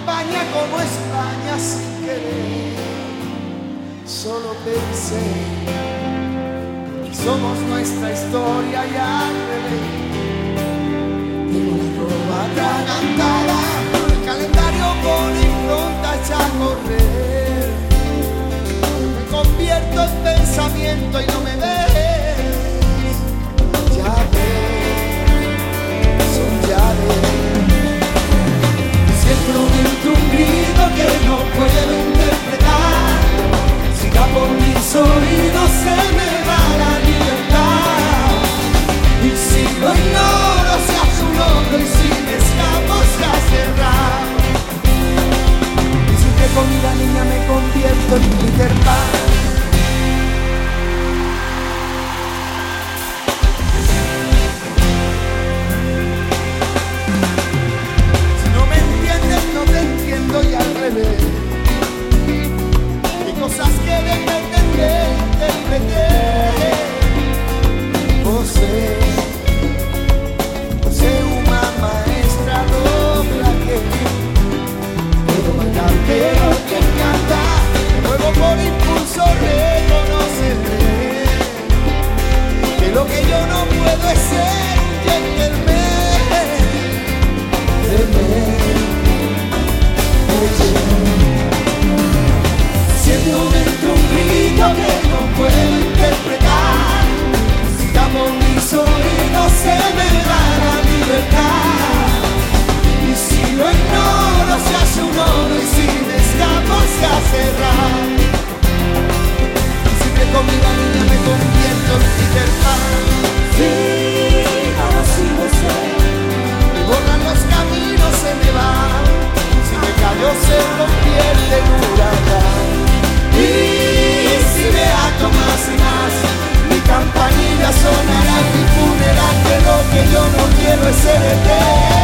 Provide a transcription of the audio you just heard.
acompaña como España sin querer. Solo pensé que somos nuestra historia y al revés. La ropa atragantada, el calendario pone pronta ya a correr. Me convierto en pensamiento y no sonará mi funeral que lo que yo no quiero es ser eterno.